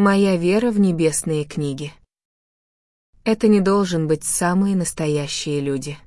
Моя вера в небесные книги. Это не должен быть самые настоящие люди.